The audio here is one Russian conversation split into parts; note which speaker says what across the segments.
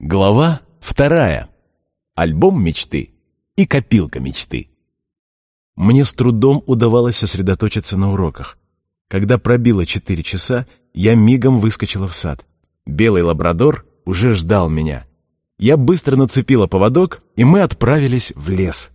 Speaker 1: Глава вторая. Альбом мечты и копилка мечты. Мне с трудом удавалось сосредоточиться на уроках. Когда пробило четыре часа, я мигом выскочила в сад. Белый лабрадор уже ждал меня. Я быстро нацепила поводок, и мы отправились в лес.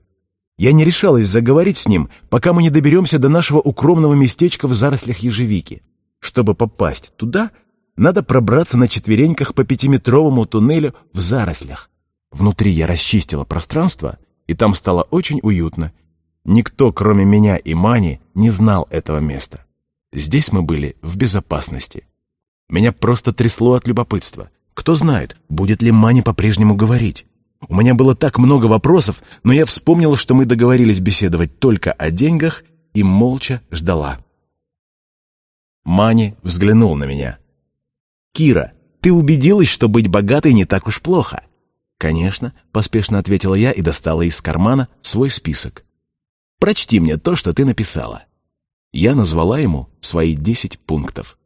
Speaker 1: Я не решалась заговорить с ним, пока мы не доберемся до нашего укромного местечка в зарослях ежевики. Чтобы попасть туда, надо пробраться на четвереньках по пятиметровому туннелю в зарослях. Внутри я расчистила пространство, и там стало очень уютно. Никто, кроме меня и Мани, не знал этого места. Здесь мы были в безопасности. Меня просто трясло от любопытства. Кто знает, будет ли Мани по-прежнему говорить. У меня было так много вопросов, но я вспомнила, что мы договорились беседовать только о деньгах и молча ждала. Мани взглянул на меня. «Кира, ты убедилась, что быть богатой не так уж плохо?» «Конечно», — поспешно ответила я и достала из кармана свой список. «Прочти мне то, что ты написала». Я назвала ему свои десять пунктов.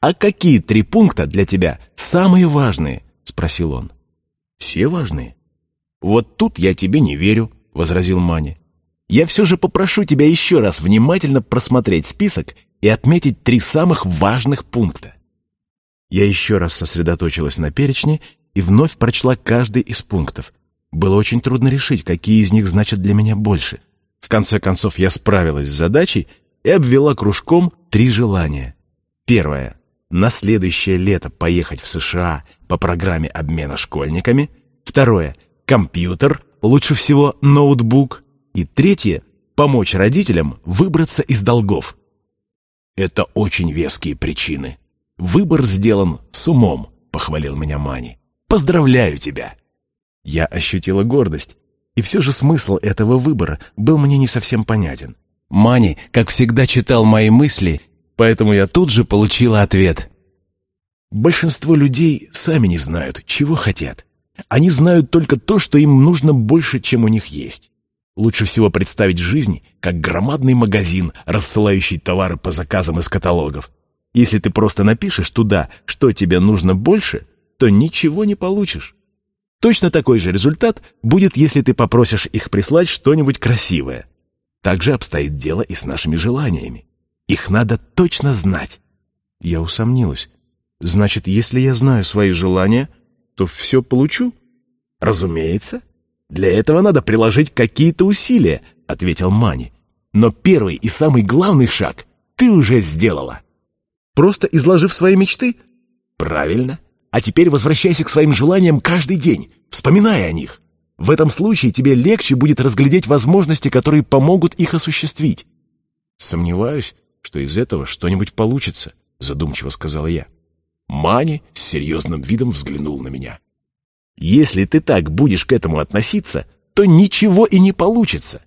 Speaker 1: «А какие три пункта для тебя самые важные?» — спросил он. «Все важные?» «Вот тут я тебе не верю», — возразил Мани. «Я все же попрошу тебя еще раз внимательно просмотреть список и отметить три самых важных пункта. Я еще раз сосредоточилась на перечне и вновь прочла каждый из пунктов. Было очень трудно решить, какие из них значат для меня больше. В конце концов, я справилась с задачей и обвела кружком три желания. Первое. На следующее лето поехать в США по программе обмена школьниками. Второе. Компьютер, лучше всего ноутбук. И третье. Помочь родителям выбраться из долгов. Это очень веские причины. «Выбор сделан с умом», — похвалил меня Мани. «Поздравляю тебя!» Я ощутила гордость, и все же смысл этого выбора был мне не совсем понятен. Мани, как всегда, читал мои мысли, поэтому я тут же получила ответ. Большинство людей сами не знают, чего хотят. Они знают только то, что им нужно больше, чем у них есть. Лучше всего представить жизнь как громадный магазин, рассылающий товары по заказам из каталогов. Если ты просто напишешь туда, что тебе нужно больше, то ничего не получишь. Точно такой же результат будет, если ты попросишь их прислать что-нибудь красивое. Так же обстоит дело и с нашими желаниями. Их надо точно знать. Я усомнилась. Значит, если я знаю свои желания, то все получу? Разумеется. Для этого надо приложить какие-то усилия, ответил Мани. Но первый и самый главный шаг ты уже сделала. Просто изложив свои мечты? Правильно. А теперь возвращайся к своим желаниям каждый день, вспоминая о них. В этом случае тебе легче будет разглядеть возможности, которые помогут их осуществить. Сомневаюсь, что из этого что-нибудь получится, задумчиво сказала я. Мани с серьезным видом взглянул на меня. Если ты так будешь к этому относиться, то ничего и не получится.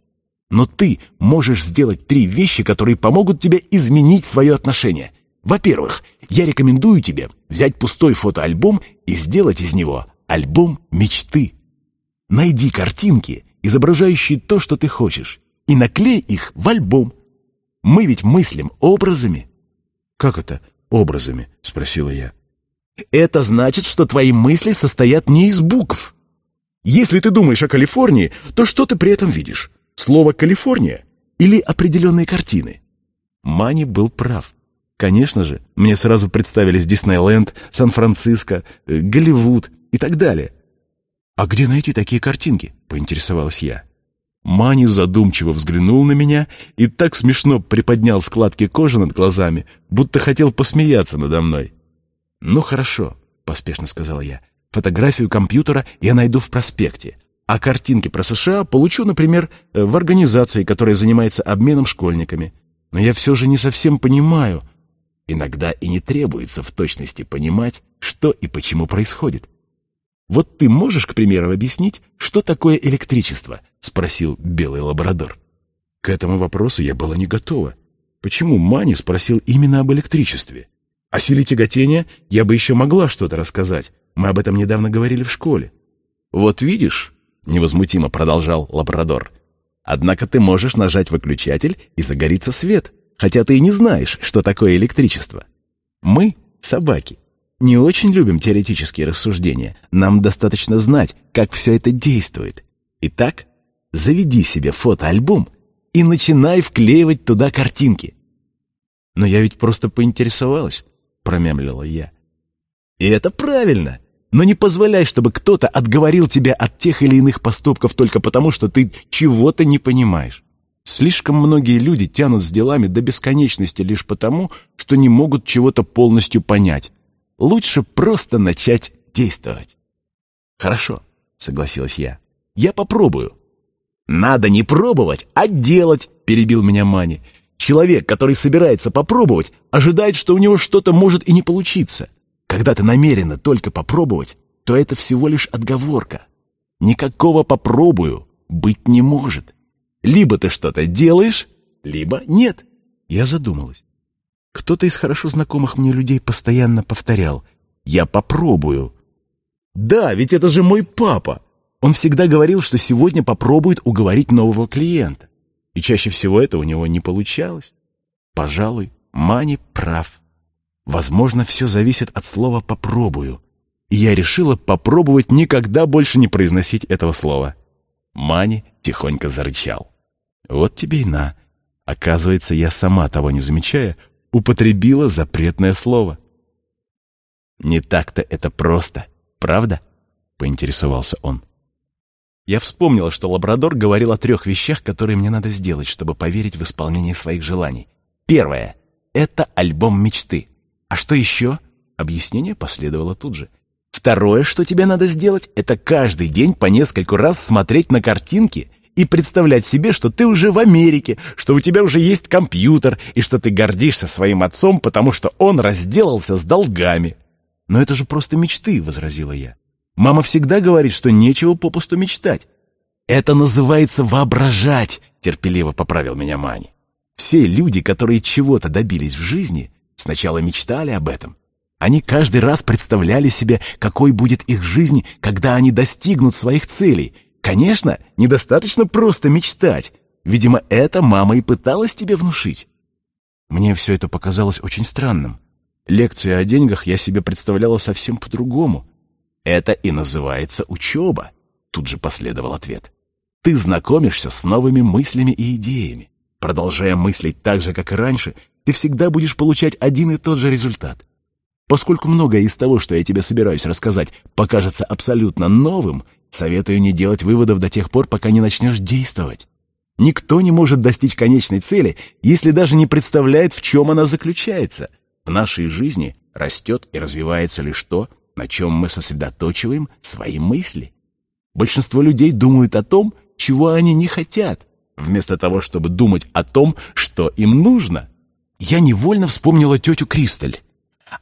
Speaker 1: Но ты можешь сделать три вещи, которые помогут тебе изменить свое отношение. Во-первых, я рекомендую тебе взять пустой фотоальбом и сделать из него альбом мечты. Найди картинки, изображающие то, что ты хочешь, и наклей их в альбом. Мы ведь мыслим образами. «Как это образами?» — спросила я. «Это значит, что твои мысли состоят не из букв. Если ты думаешь о Калифорнии, то что ты при этом видишь? Слово «Калифорния» или определенные картины?» Мани был прав. Конечно же, мне сразу представились Диснейленд, Сан-Франциско, э, Голливуд и так далее. «А где найти такие картинки?» — поинтересовалась я. Мани задумчиво взглянул на меня и так смешно приподнял складки кожи над глазами, будто хотел посмеяться надо мной. «Ну хорошо», — поспешно сказал я. «Фотографию компьютера я найду в проспекте, а картинки про США получу, например, э, в организации, которая занимается обменом школьниками. Но я все же не совсем понимаю, Иногда и не требуется в точности понимать, что и почему происходит. «Вот ты можешь, к примеру, объяснить, что такое электричество?» — спросил белый лабрадор. К этому вопросу я была не готова. Почему Мани спросил именно об электричестве? О силе тяготения я бы еще могла что-то рассказать. Мы об этом недавно говорили в школе. «Вот видишь», — невозмутимо продолжал лабрадор, «однако ты можешь нажать выключатель, и загорится свет хотя ты и не знаешь, что такое электричество. Мы — собаки. не очень любим теоретические рассуждения. Нам достаточно знать, как все это действует. Итак, заведи себе фотоальбом и начинай вклеивать туда картинки. Но я ведь просто поинтересовалась, промямлила я. И это правильно. Но не позволяй, чтобы кто-то отговорил тебя от тех или иных поступков только потому, что ты чего-то не понимаешь. Слишком многие люди тянут с делами до бесконечности лишь потому, что не могут чего-то полностью понять. Лучше просто начать действовать. Хорошо, согласилась я. Я попробую. Надо не пробовать, а делать, перебил меня Мани. Человек, который собирается попробовать, ожидает, что у него что-то может и не получиться. Когда ты намерена только попробовать, то это всего лишь отговорка. Никакого «попробую» быть не может. Либо ты что-то делаешь, либо нет. Я задумалась. Кто-то из хорошо знакомых мне людей постоянно повторял «Я попробую». Да, ведь это же мой папа. Он всегда говорил, что сегодня попробует уговорить нового клиента. И чаще всего это у него не получалось. Пожалуй, Мани прав. Возможно, все зависит от слова «попробую». И я решила попробовать никогда больше не произносить этого слова. Мани тихонько зарычал. Вот тебе и на. Оказывается, я сама того не замечая, употребила запретное слово. «Не так-то это просто, правда?» — поинтересовался он. Я вспомнила, что лабрадор говорил о трех вещах, которые мне надо сделать, чтобы поверить в исполнение своих желаний. Первое — это альбом мечты. А что еще? Объяснение последовало тут же. Второе, что тебе надо сделать, это каждый день по нескольку раз смотреть на картинки и представлять себе, что ты уже в Америке, что у тебя уже есть компьютер и что ты гордишься своим отцом, потому что он разделался с долгами. «Но это же просто мечты», — возразила я. «Мама всегда говорит, что нечего попусту мечтать». «Это называется воображать», — терпеливо поправил меня Мани. «Все люди, которые чего-то добились в жизни, Сначала мечтали об этом. Они каждый раз представляли себе, какой будет их жизнь, когда они достигнут своих целей. Конечно, недостаточно просто мечтать. Видимо, это мама и пыталась тебе внушить. Мне все это показалось очень странным. Лекции о деньгах я себе представляла совсем по-другому. Это и называется учеба. Тут же последовал ответ. Ты знакомишься с новыми мыслями и идеями. Продолжая мыслить так же, как и раньше, ты всегда будешь получать один и тот же результат. Поскольку многое из того, что я тебе собираюсь рассказать, покажется абсолютно новым, советую не делать выводов до тех пор, пока не начнешь действовать. Никто не может достичь конечной цели, если даже не представляет, в чем она заключается. В нашей жизни растет и развивается лишь то, на чем мы сосредоточиваем свои мысли. Большинство людей думают о том, чего они не хотят, вместо того, чтобы думать о том, что им нужно. Я невольно вспомнила тетю Кристаль.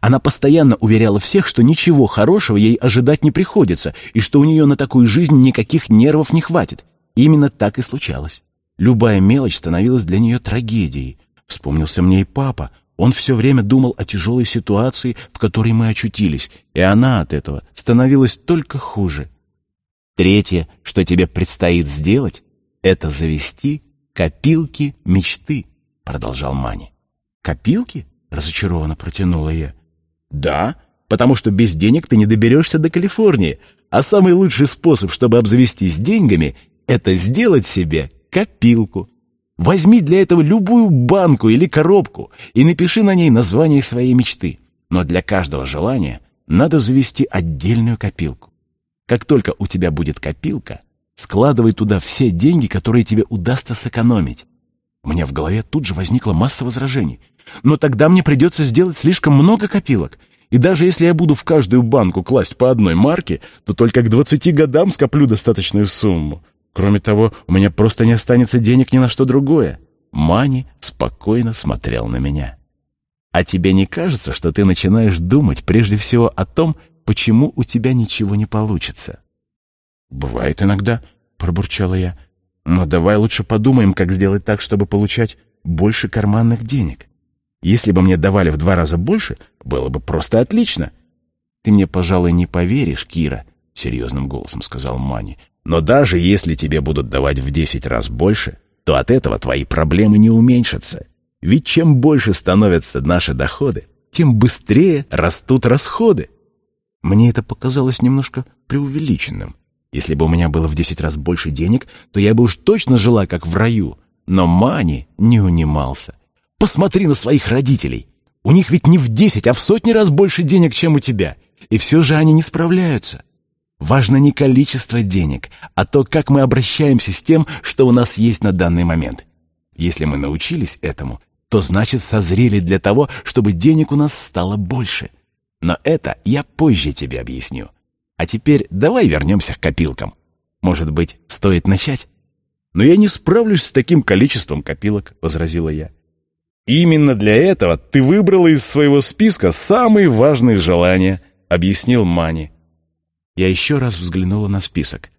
Speaker 1: Она постоянно уверяла всех, что ничего хорошего ей ожидать не приходится, и что у нее на такую жизнь никаких нервов не хватит. именно так и случалось. Любая мелочь становилась для нее трагедией. Вспомнился мне и папа. Он все время думал о тяжелой ситуации, в которой мы очутились, и она от этого становилась только хуже. Третье, что тебе предстоит сделать, это завести копилки мечты, продолжал Мани. «Копилки?» — разочарованно протянула я. «Да, потому что без денег ты не доберешься до Калифорнии, а самый лучший способ, чтобы обзавестись деньгами, это сделать себе копилку. Возьми для этого любую банку или коробку и напиши на ней название своей мечты. Но для каждого желания надо завести отдельную копилку. Как только у тебя будет копилка, складывай туда все деньги, которые тебе удастся сэкономить. У меня в голове тут же возникла масса возражений. Но тогда мне придется сделать слишком много копилок. И даже если я буду в каждую банку класть по одной марке, то только к 20 годам скоплю достаточную сумму. Кроме того, у меня просто не останется денег ни на что другое. Мани спокойно смотрел на меня. А тебе не кажется, что ты начинаешь думать прежде всего о том, почему у тебя ничего не получится? «Бывает иногда», — пробурчала я. Но давай лучше подумаем, как сделать так, чтобы получать больше карманных денег. Если бы мне давали в два раза больше, было бы просто отлично. Ты мне, пожалуй, не поверишь, Кира, — серьезным голосом сказал Мани. Но даже если тебе будут давать в десять раз больше, то от этого твои проблемы не уменьшатся. Ведь чем больше становятся наши доходы, тем быстрее растут расходы. Мне это показалось немножко преувеличенным. Если бы у меня было в десять раз больше денег, то я бы уж точно жила как в раю. Но Мани не унимался. Посмотри на своих родителей. У них ведь не в десять, а в сотни раз больше денег, чем у тебя. И все же они не справляются. Важно не количество денег, а то, как мы обращаемся с тем, что у нас есть на данный момент. Если мы научились этому, то значит созрели для того, чтобы денег у нас стало больше. Но это я позже тебе объясню. А теперь давай вернемся к копилкам. Может быть, стоит начать? Но я не справлюсь с таким количеством копилок, возразила я. Именно для этого ты выбрала из своего списка самые важные желания, объяснил Мани. Я еще раз взглянула на список.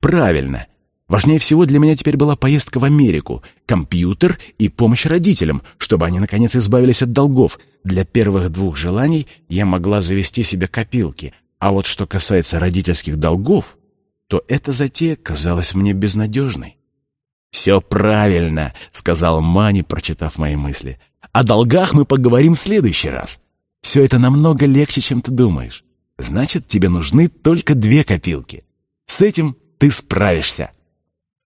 Speaker 1: Правильно. Важнее всего для меня теперь была поездка в Америку, компьютер и помощь родителям, чтобы они, наконец, избавились от долгов. Для первых двух желаний я могла завести себе копилки, а вот что касается родительских долгов, то эта затея казалась мне безнадежной. «Все правильно», — сказал Мани, прочитав мои мысли. «О долгах мы поговорим в следующий раз. Все это намного легче, чем ты думаешь. Значит, тебе нужны только две копилки. С этим ты справишься».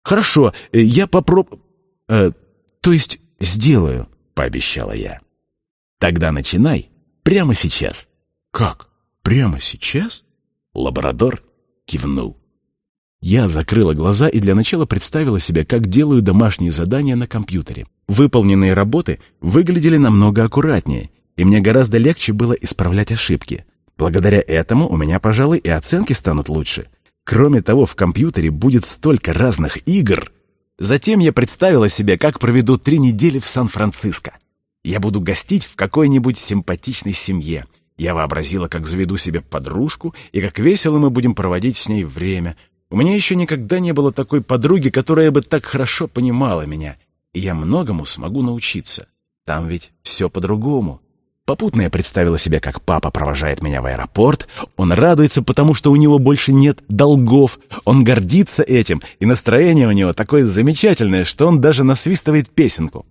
Speaker 1: «Хорошо, я попроб... Э, то есть сделаю», — пообещала я. «Тогда начинай прямо сейчас». «Как?» «Прямо сейчас?» Лабрадор кивнул. Я закрыла глаза и для начала представила себе, как делаю домашние задания на компьютере. Выполненные работы выглядели намного аккуратнее, и мне гораздо легче было исправлять ошибки. Благодаря этому у меня, пожалуй, и оценки станут лучше. Кроме того, в компьютере будет столько разных игр. Затем я представила себе, как проведу три недели в Сан-Франциско. Я буду гостить в какой-нибудь симпатичной семье — я вообразила, как заведу себе подружку, и как весело мы будем проводить с ней время. У меня еще никогда не было такой подруги, которая бы так хорошо понимала меня, и я многому смогу научиться. Там ведь все по-другому. Попутно я представила себе, как папа провожает меня в аэропорт. Он радуется, потому что у него больше нет долгов. Он гордится этим, и настроение у него такое замечательное, что он даже насвистывает песенку.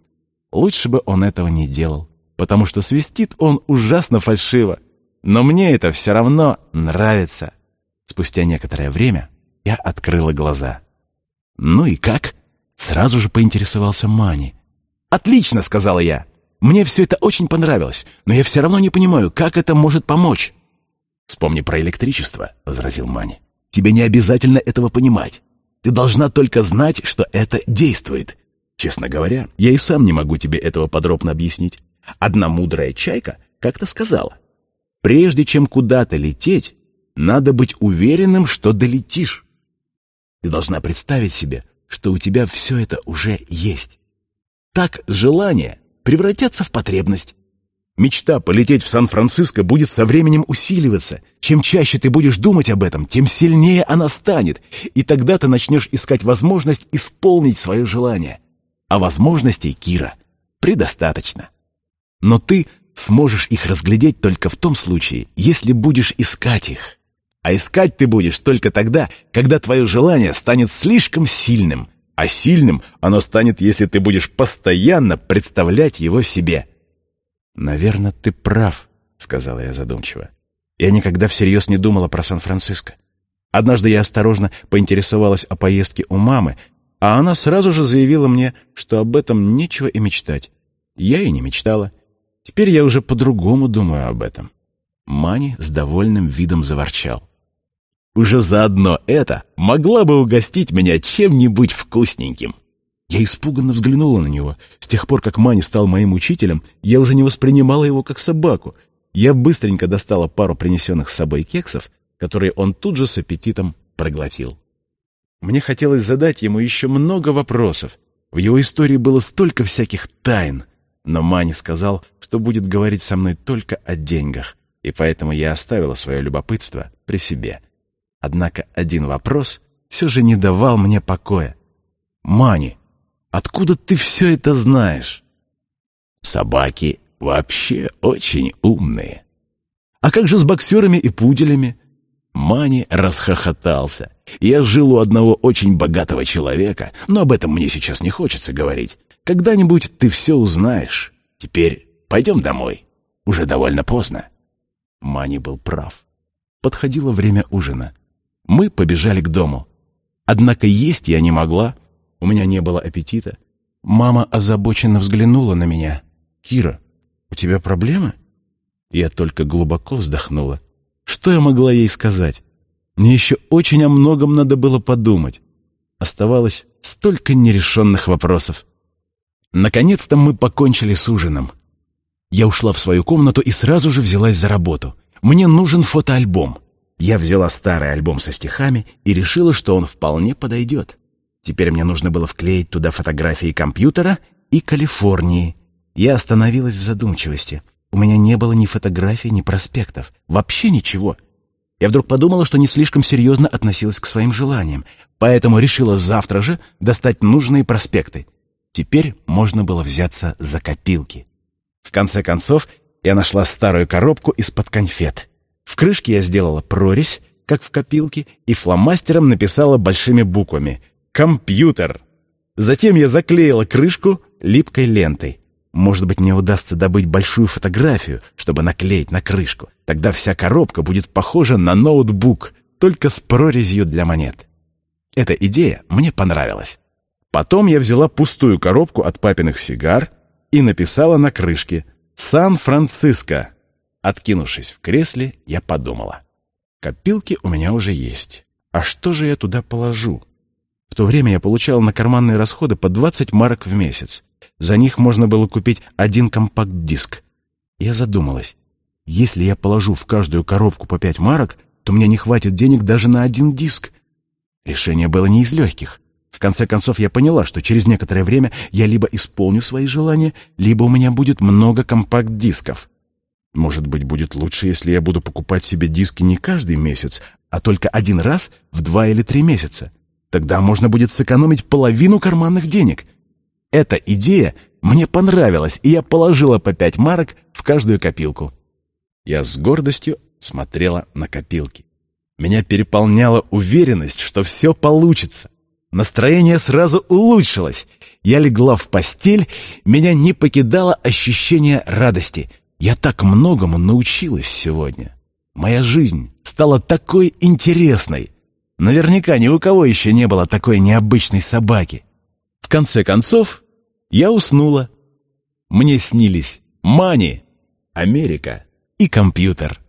Speaker 1: Лучше бы он этого не делал потому что свистит он ужасно фальшиво. Но мне это все равно нравится. Спустя некоторое время я открыла глаза. «Ну и как?» — сразу же поинтересовался Мани. «Отлично!» — сказала я. «Мне все это очень понравилось, но я все равно не понимаю, как это может помочь». «Вспомни про электричество», — возразил Мани. «Тебе не обязательно этого понимать. Ты должна только знать, что это действует. Честно говоря, я и сам не могу тебе этого подробно объяснить. Одна мудрая чайка как-то сказала, «Прежде чем куда-то лететь, надо быть уверенным, что долетишь. Ты должна представить себе, что у тебя все это уже есть. Так желание превратятся в потребность. Мечта полететь в Сан-Франциско будет со временем усиливаться. Чем чаще ты будешь думать об этом, тем сильнее она станет, и тогда ты начнешь искать возможность исполнить свое желание. А возможностей, Кира, предостаточно. Но ты сможешь их разглядеть только в том случае, если будешь искать их. А искать ты будешь только тогда, когда твое желание станет слишком сильным. А сильным оно станет, если ты будешь постоянно представлять его себе. «Наверное, ты прав», — сказала я задумчиво. «Я никогда всерьез не думала про Сан-Франциско. Однажды я осторожно поинтересовалась о поездке у мамы, а она сразу же заявила мне, что об этом нечего и мечтать. Я и не мечтала. Теперь я уже по-другому думаю об этом. Мани с довольным видом заворчал. Уже заодно это могла бы угостить меня чем-нибудь вкусненьким. Я испуганно взглянула на него. С тех пор, как Мани стал моим учителем, я уже не воспринимала его как собаку. Я быстренько достала пару принесенных с собой кексов, которые он тут же с аппетитом проглотил. Мне хотелось задать ему еще много вопросов. В его истории было столько всяких тайн, но Мани сказал, что будет говорить со мной только о деньгах, и поэтому я оставила свое любопытство при себе. Однако один вопрос все же не давал мне покоя. «Мани, откуда ты все это знаешь?» «Собаки вообще очень умные». «А как же с боксерами и пуделями?» Мани расхохотался. «Я жил у одного очень богатого человека, но об этом мне сейчас не хочется говорить. Когда-нибудь ты все узнаешь. Теперь пойдем домой». Уже довольно поздно. Мани был прав. Подходило время ужина. Мы побежали к дому. Однако есть я не могла. У меня не было аппетита. Мама озабоченно взглянула на меня. «Кира, у тебя проблемы?» Я только глубоко вздохнула. Что я могла ей сказать? Мне еще очень о многом надо было подумать. Оставалось столько нерешенных вопросов. Наконец-то мы покончили с ужином. Я ушла в свою комнату и сразу же взялась за работу. Мне нужен фотоальбом. Я взяла старый альбом со стихами и решила, что он вполне подойдет. Теперь мне нужно было вклеить туда фотографии компьютера и Калифорнии. Я остановилась в задумчивости. У меня не было ни фотографий, ни проспектов. Вообще ничего. Я вдруг подумала, что не слишком серьезно относилась к своим желаниям, поэтому решила завтра же достать нужные проспекты. Теперь можно было взяться за копилки. В конце концов, я нашла старую коробку из-под конфет. В крышке я сделала прорезь, как в копилке, и фломастером написала большими буквами «Компьютер». Затем я заклеила крышку липкой лентой. Может быть, мне удастся добыть большую фотографию, чтобы наклеить на крышку. Тогда вся коробка будет похожа на ноутбук, только с прорезью для монет. Эта идея мне понравилась. Потом я взяла пустую коробку от папиных сигар и написала на крышке «Сан-Франциско». Откинувшись в кресле, я подумала. Копилки у меня уже есть. А что же я туда положу? В то время я получал на карманные расходы по 20 марок в месяц. За них можно было купить один компакт-диск. Я задумалась. Если я положу в каждую коробку по 5 марок, то мне не хватит денег даже на один диск. Решение было не из легких. В конце концов, я поняла, что через некоторое время я либо исполню свои желания, либо у меня будет много компакт-дисков. Может быть, будет лучше, если я буду покупать себе диски не каждый месяц, а только один раз в два или три месяца. Тогда можно будет сэкономить половину карманных денег. Эта идея мне понравилась, и я положила по пять марок в каждую копилку. Я с гордостью смотрела на копилки. Меня переполняла уверенность, что все получится. Настроение сразу улучшилось. Я легла в постель, меня не покидало ощущение радости. Я так многому научилась сегодня. Моя жизнь стала такой интересной. Наверняка ни у кого еще не было такой необычной собаки. В конце концов, я уснула. Мне снились Мани, Америка и компьютер.